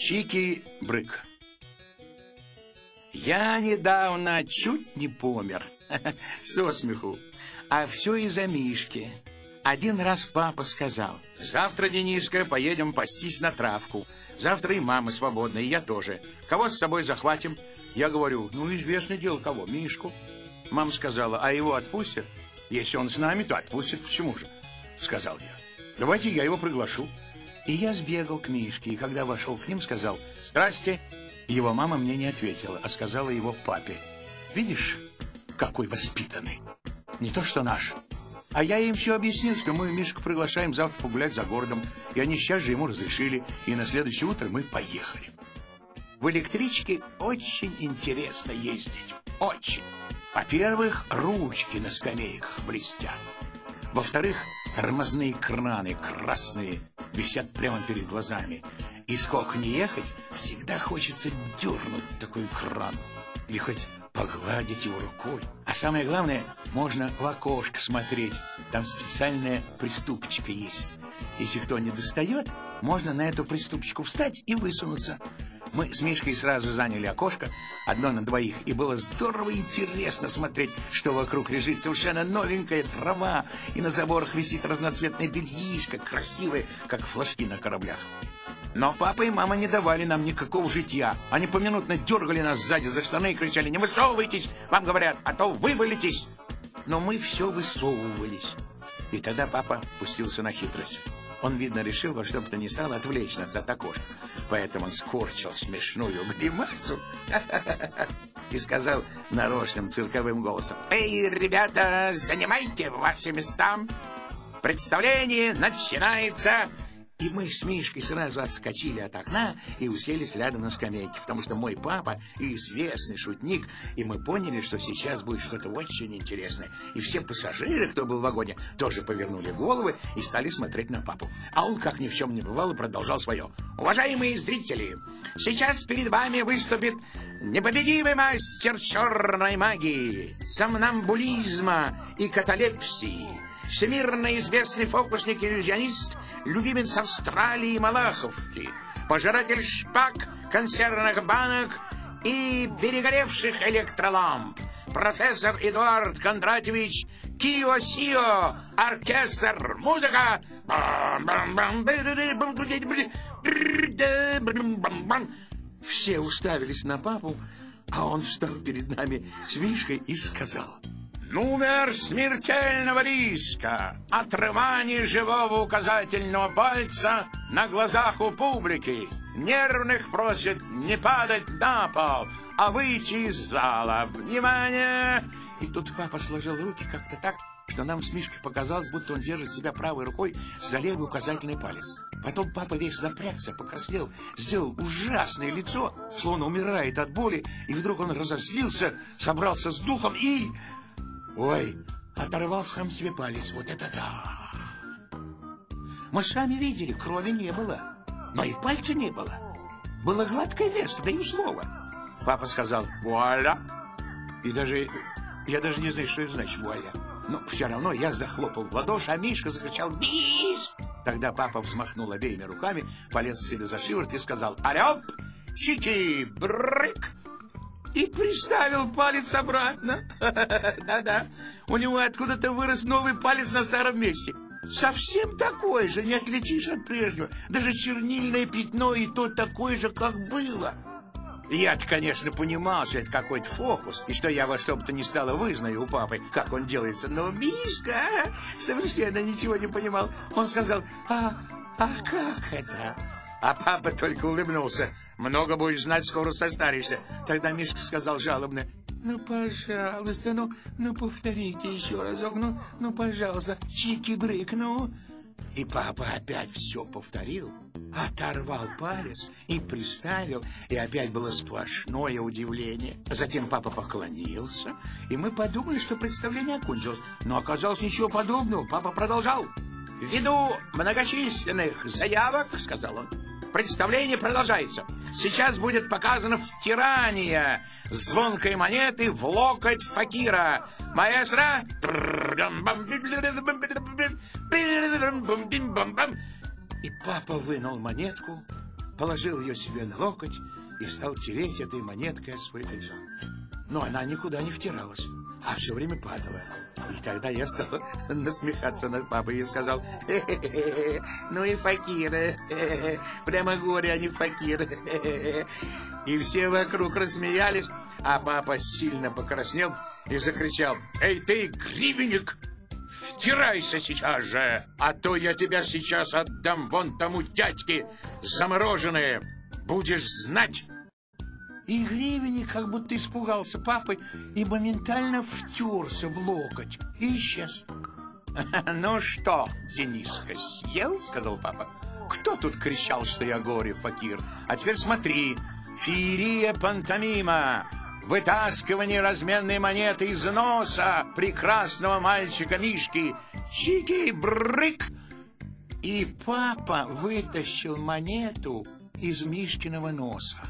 Чики-брык. Я недавно чуть не помер. Со смеху. А все из-за Мишки. Один раз папа сказал, завтра, Дениска, поедем пастись на травку. Завтра и мама свободна, и я тоже. Кого с собой захватим? Я говорю, ну, известное дело, кого? Мишку. Мама сказала, а его отпустят? Если он с нами, то отпустят. Почему же? Сказал я. Давайте я его приглашу. И я сбегал к Мишке, и когда вошел к ним, сказал «Здрасте». Его мама мне не ответила, а сказала его папе. «Видишь, какой воспитанный. Не то что наш». А я им все объяснил, что мы Мишку приглашаем завтра погулять за городом, и они сейчас же ему разрешили, и на следующее утро мы поехали. В электричке очень интересно ездить. Очень. Во-первых, ручки на скамейках блестят. Во-вторых, тормозные краны красные висят прямо перед глазами. И сколько не ехать, всегда хочется дернуть такой кран. Или хоть погладить его рукой. А самое главное, можно в окошко смотреть. Там специальная приступочка есть. Если кто не достает, можно на эту приступочку встать и высунуться. Мы с Мишкой сразу заняли окошко, одно на двоих, и было здорово интересно смотреть, что вокруг лежит совершенно новенькая трава, и на заборах висит разноцветное бельишко, красивое, как флажки на кораблях. Но папа и мама не давали нам никакого житья. Они поминутно дергали нас сзади за штаны и кричали «Не высовывайтесь!» Вам говорят, а то вывалитесь. Но мы все высовывались. И тогда папа пустился на хитрость. Он, видно, решил во что бы то ни стало отвлечь нас от окошка. Поэтому он скорчил смешную гримасу и сказал нарочным цирковым голосом «Эй, ребята, занимайте ваши места! Представление начинается!» И мы с Мишкой сразу отскочили от окна и уселись рядом на скамейке, потому что мой папа известный шутник, и мы поняли, что сейчас будет что-то очень интересное. И все пассажиры, кто был в вагоне, тоже повернули головы и стали смотреть на папу. А он, как ни в чем не бывало, продолжал свое. Уважаемые зрители, сейчас перед вами выступит непобедимый мастер черной магии, сомнамбулизма и каталепсии, всемирно известный фокусник-иллюзионист, любимец Австралии и Малаховки, пожиратель шпаг, консервных банок и перегоревших электроламп, профессор Эдуард Кондратьевич Кио-Сио, оркестр, музыка. Все уставились на папу, а он встал перед нами с Мишкой и сказал... Номер смертельного риска. Отрывание живого указательного пальца на глазах у публики. Нервных просят не падать на пол, а выйти из зала. Внимание! И тут папа сложил руки как-то так, что нам с Мишкой показалось, будто он держит себя правой рукой за левый указательный палец. Потом папа весь напрягся, покраснел, сделал ужасное лицо, словно умирает от боли, и вдруг он разозлился, собрался с духом и... Ой, оторвал сам себе палец. Вот это да! Мы сами видели, крови не было. Но и пальца не было. Было гладкое место, даю слово. Папа сказал «Вуаля!» И даже... Я даже не знаю, что это значит «Вуаля». Но все равно я захлопал в ладоши, а Мишка закричал «Бис!» Тогда папа взмахнул обеими руками, полез себе за шиворот и сказал «Алёп! Чики! Брык!» И приставил палец обратно. Да-да, у него откуда-то вырос новый палец на старом месте. Совсем такой же, не отличишь от прежнего. Даже чернильное пятно и то такое же, как было. Я-то, конечно, понимал, что это какой-то фокус, и что я во что бы то ни стало вызнаю у папы, как он делается. Но Мишка совершенно ничего не понимал. Он сказал, а, а как это? А папа только улыбнулся. Много будешь знать, скоро состаришься. Тогда Мишка сказал жалобно. Ну, пожалуйста, ну, ну, повторите еще разок, ну, ну, пожалуйста, чики-брык, ну. И папа опять все повторил, оторвал палец и приставил, и опять было сплошное удивление. Затем папа поклонился, и мы подумали, что представление окончилось. Но оказалось ничего подобного. Папа продолжал. «Ввиду многочисленных заявок, — сказал он, Представление продолжается. Сейчас будет показано втирание звонкой монеты в локоть факира. Маэстро! И папа вынул монетку, положил ее себе на локоть и стал тереть этой монеткой свое лицо. Но она никуда не втиралась, а все время падала. И тогда я стал насмехаться над папой и сказал, Хе -хе -хе, ну и факиры, прямо горе, а не факиры. И все вокруг рассмеялись, а папа сильно покраснел и закричал, «Эй ты, гривенник, втирайся сейчас же, а то я тебя сейчас отдам вон тому дядьке замороженное, будешь знать». И гривенник как будто испугался папы и моментально втерся в локоть и исчез. «Ну что, Дениска, съел?» — сказал папа. «Кто тут кричал, что я горе, факир? А теперь смотри, феерия пантомима, вытаскивание разменной монеты из носа прекрасного мальчика Мишки. Чики-брык!» И папа вытащил монету из Мишкиного носа.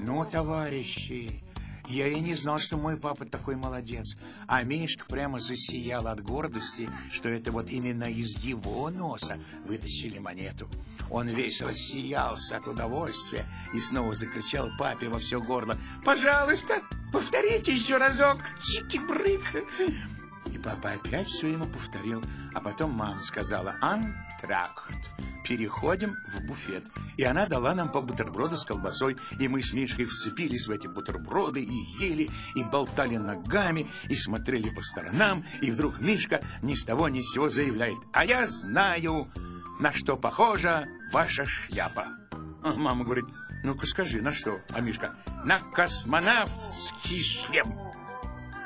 Ну, товарищи, я и не знал, что мой папа такой молодец. А Мишка прямо засиял от гордости, что это вот именно из его носа вытащили монету. Он весь рассиялся от удовольствия и снова закричал папе во все горло. «Пожалуйста, повторите еще разок, чики-брык!» Папа опять все ему повторил, а потом мама сказала «Антракт» переходим в буфет. И она дала нам по бутерброду с колбасой, и мы с Мишкой вцепились в эти бутерброды и ели, и болтали ногами, и смотрели по сторонам, и вдруг Мишка ни с того ни с сего заявляет, «А я знаю, на что похожа ваша шляпа». А мама говорит, ну-ка скажи, на что? А Мишка, на космонавтский шлем.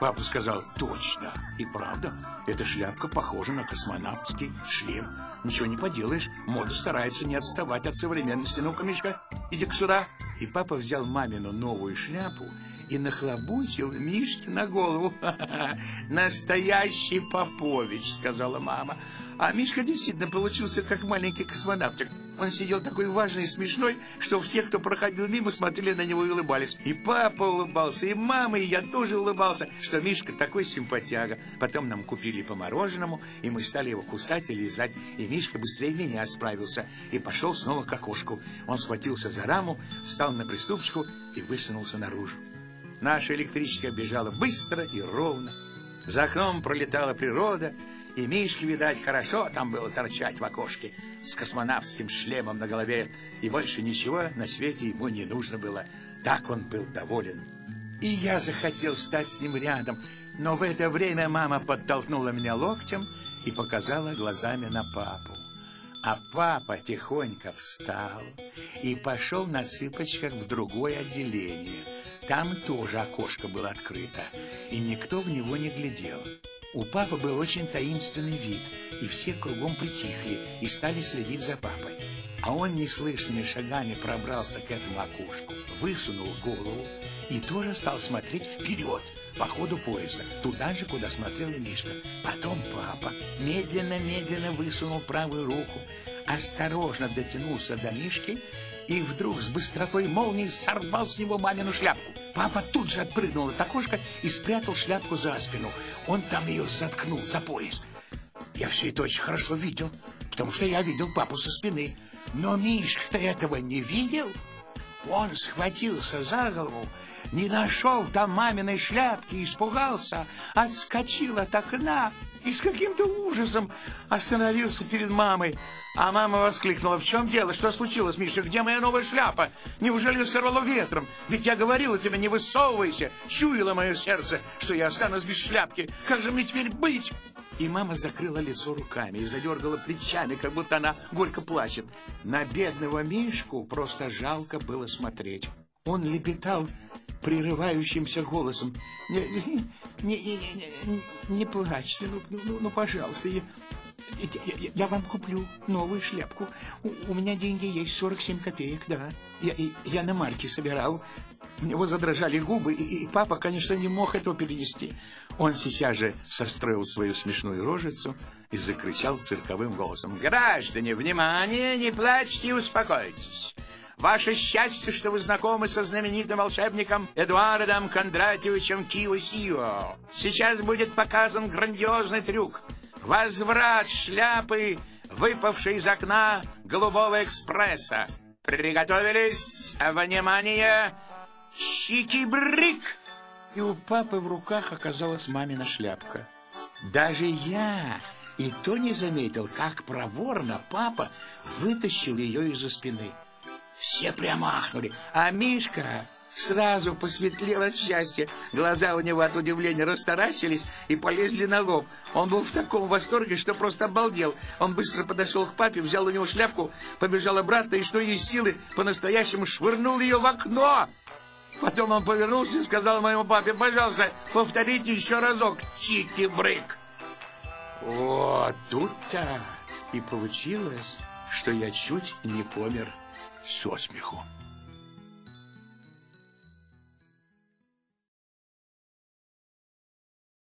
Папа сказал, точно. И правда, эта шляпка похожа на космонавтский шлем. Ничего не поделаешь, мода старается не отставать от современности. Ну-ка, Мишка, иди-ка сюда. И папа взял мамину новую шляпу и нахлобучил Мишке на голову. «Настоящий Попович», — сказала мама. А Мишка действительно получился как маленький космонавтик. Он сидел такой важный и смешной, что все, кто проходил мимо, смотрели на него и улыбались. И папа улыбался, и мама, и я тоже улыбался, что Мишка такой симпатяга. Потом нам купили по мороженому, и мы стали его кусать и лизать. И Мишка быстрее меня справился и пошел снова к окошку. Он схватился за раму, встал на приступочку и высунулся наружу. Наша электричка бежала быстро и ровно. За окном пролетала природа, и Мишке, видать, хорошо там было торчать в окошке с космонавтским шлемом на голове, и больше ничего на свете ему не нужно было. Так он был доволен. И я захотел стать с ним рядом, но в это время мама подтолкнула меня локтем и показала глазами на папу. А папа тихонько встал и пошел на цыпочках в другое отделение. Там тоже окошко было открыто, и никто в него не глядел. У папы был очень таинственный вид, и все кругом притихли и стали следить за папой. А он неслышными шагами пробрался к этому окошку, высунул голову и тоже стал смотреть вперед, по ходу поезда, туда же, куда смотрел и Мишка. Потом папа медленно-медленно высунул правую руку, осторожно дотянулся до Мишки и вдруг с быстротой молнии сорвал с него мамину шляпку. Папа тут же отпрыгнул от окошка и спрятал шляпку за спину. Он там ее заткнул за пояс. Я все это очень хорошо видел, потому что я видел папу со спины. Но Мишка-то этого не видел. Он схватился за голову, не нашел там маминой шляпки, испугался, отскочил от окна и с каким-то ужасом остановился перед мамой. А мама воскликнула, в чем дело, что случилось, Миша, где моя новая шляпа? Неужели ее сорвало ветром? Ведь я говорила тебе, не высовывайся, чуяло мое сердце, что я останусь без шляпки. Как же мне теперь быть? И мама закрыла лицо руками и задергала плечами, как будто она горько плачет. На бедного Мишку просто жалко было смотреть. Он лепетал прерывающимся голосом. «Не, не, не, не, не, не плачьте, ну, ну, ну пожалуйста, я, я, я вам куплю новую шляпку. У, у меня деньги есть, 47 копеек, да. Я, я на марке собирал. У него задрожали губы, и, и папа, конечно, не мог этого перенести. Он сейчас же состроил свою смешную рожицу и закричал цирковым голосом. «Граждане, внимание, не плачьте и успокойтесь. Ваше счастье, что вы знакомы со знаменитым волшебником Эдуардом Кондратьевичем Киосио. Сейчас будет показан грандиозный трюк. Возврат шляпы, выпавшей из окна голубого экспресса. Приготовились! Внимание! Чики-брик! И у папы в руках оказалась мамина шляпка. Даже я и то не заметил, как проворно папа вытащил ее из-за спины. Все прямо ахнули, а Мишка сразу посветлел от счастья. Глаза у него от удивления растаращились и полезли на лоб. Он был в таком восторге, что просто обалдел. Он быстро подошел к папе, взял у него шляпку, побежал обратно и, что есть силы, по-настоящему швырнул ее в окно. Потом он повернулся и сказал моему папе, пожалуйста, повторите еще разок, чики-брык. Вот тут-то и получилось, что я чуть не помер со смеху.